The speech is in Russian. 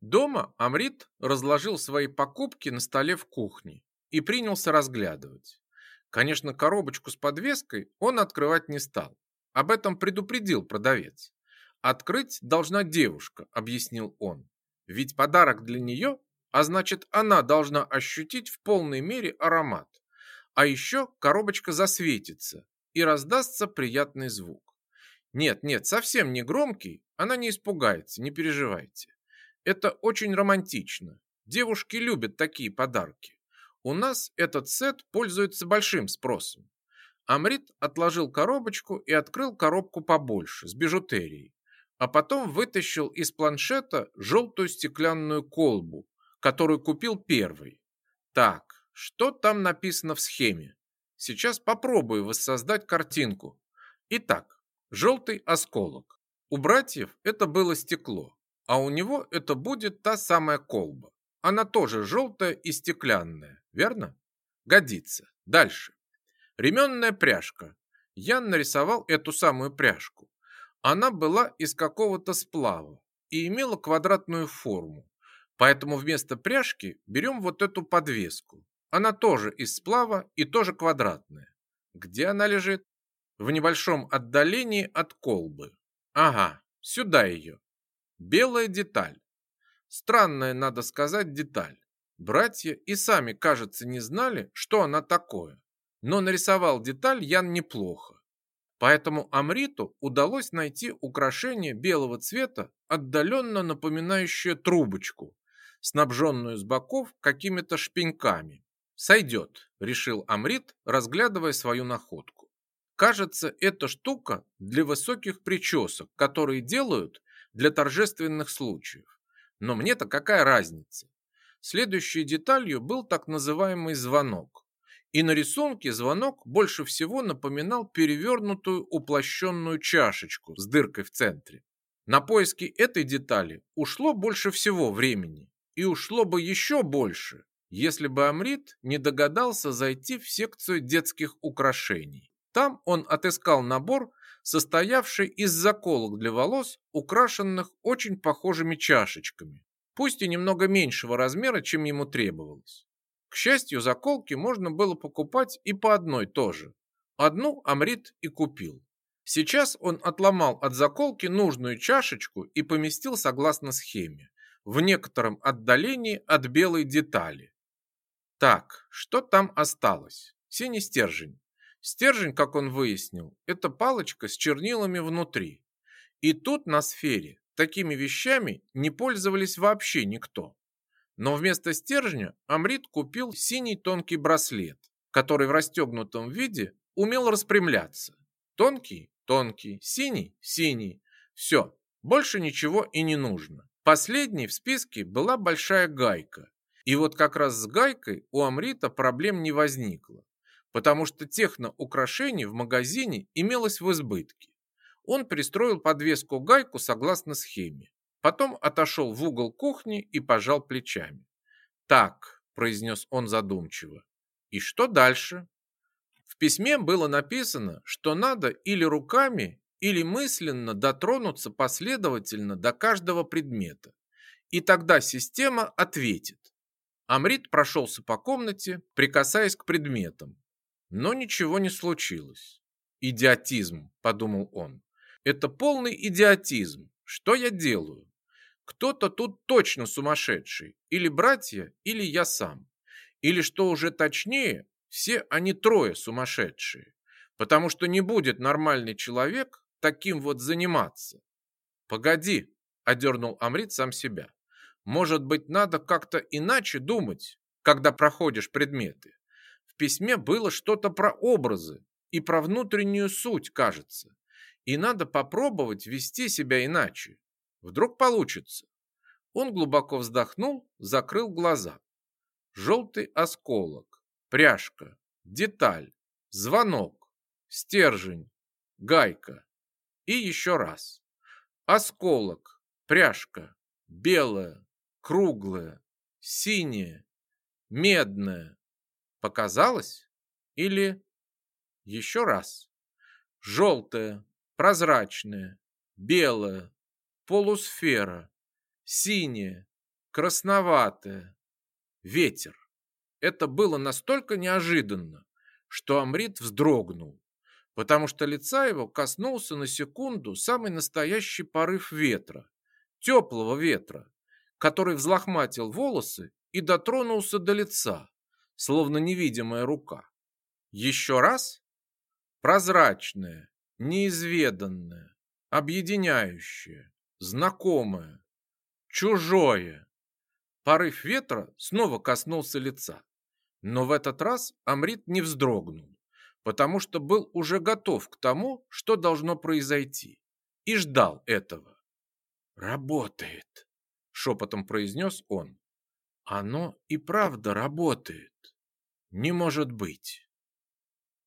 Дома Амрит разложил свои покупки на столе в кухне и принялся разглядывать. Конечно, коробочку с подвеской он открывать не стал. Об этом предупредил продавец. «Открыть должна девушка», — объяснил он. «Ведь подарок для нее, а значит, она должна ощутить в полной мере аромат. А еще коробочка засветится и раздастся приятный звук. Нет, нет, совсем не громкий, она не испугается, не переживайте. Это очень романтично. Девушки любят такие подарки. У нас этот сет пользуется большим спросом. Амрит отложил коробочку и открыл коробку побольше, с бижутерией, а потом вытащил из планшета желтую стеклянную колбу, которую купил первый. Так, что там написано в схеме? Сейчас попробую воссоздать картинку. Итак, желтый осколок. У братьев это было стекло, а у него это будет та самая колба. Она тоже желтая и стеклянная, верно? Годится. Дальше. Ременная пряжка. Я нарисовал эту самую пряжку. Она была из какого-то сплава и имела квадратную форму. Поэтому вместо пряжки берем вот эту подвеску. Она тоже из сплава и тоже квадратная. Где она лежит? В небольшом отдалении от колбы. Ага, сюда ее. Белая деталь. Странная, надо сказать, деталь. Братья и сами, кажется, не знали, что она такое. Но нарисовал деталь Ян неплохо. Поэтому Амриту удалось найти украшение белого цвета, отдаленно напоминающее трубочку, снабженную с боков какими-то шпеньками. «Сойдет», — решил Амрит, разглядывая свою находку. «Кажется, эта штука для высоких причесок, которые делают для торжественных случаев. Но мне-то какая разница? Следующей деталью был так называемый звонок. И на рисунке звонок больше всего напоминал перевернутую уплощенную чашечку с дыркой в центре. На поиски этой детали ушло больше всего времени. И ушло бы еще больше, если бы Амрит не догадался зайти в секцию детских украшений. Там он отыскал набор состоявший из заколок для волос, украшенных очень похожими чашечками, пусть и немного меньшего размера, чем ему требовалось. К счастью, заколки можно было покупать и по одной тоже. Одну Амрит и купил. Сейчас он отломал от заколки нужную чашечку и поместил согласно схеме, в некотором отдалении от белой детали. Так, что там осталось? Синий стержень. Стержень, как он выяснил, это палочка с чернилами внутри. И тут на сфере такими вещами не пользовались вообще никто. Но вместо стержня Амрит купил синий тонкий браслет, который в расстегнутом виде умел распрямляться. Тонкий, тонкий, синий, синий. Все, больше ничего и не нужно. Последней в списке была большая гайка. И вот как раз с гайкой у Амрита проблем не возникло потому что техноукрашений в магазине имелось в избытке. Он пристроил подвеску-гайку согласно схеме. Потом отошел в угол кухни и пожал плечами. «Так», – произнес он задумчиво, – «и что дальше?» В письме было написано, что надо или руками, или мысленно дотронуться последовательно до каждого предмета. И тогда система ответит. Амрит прошелся по комнате, прикасаясь к предметам, но ничего не случилось. «Идиотизм», – подумал он. «Это полный идиотизм. Что я делаю? Кто-то тут точно сумасшедший. Или братья, или я сам. Или, что уже точнее, все они трое сумасшедшие. Потому что не будет нормальный человек таким вот заниматься. Погоди, одернул Амрит сам себя. Может быть, надо как-то иначе думать, когда проходишь предметы письме было что-то про образы и про внутреннюю суть, кажется. И надо попробовать вести себя иначе. Вдруг получится. Он глубоко вздохнул, закрыл глаза. Желтый осколок, пряжка, деталь, звонок, стержень, гайка. И еще раз. Осколок, пряжка, белая, круглая, синяя, медная, Показалось? Или еще раз? Желтая, прозрачная, белая, полусфера, синяя, красноватое. Ветер. Это было настолько неожиданно, что Амрит вздрогнул, потому что лица его коснулся на секунду самый настоящий порыв ветра, теплого ветра, который взлохматил волосы и дотронулся до лица, словно невидимая рука. Еще раз? Прозрачное, неизведанное, объединяющее, знакомое, чужое. Порыв ветра снова коснулся лица. Но в этот раз Амрит не вздрогнул, потому что был уже готов к тому, что должно произойти, и ждал этого. «Работает», — шепотом произнес он. «Оно и правда работает. Не может быть».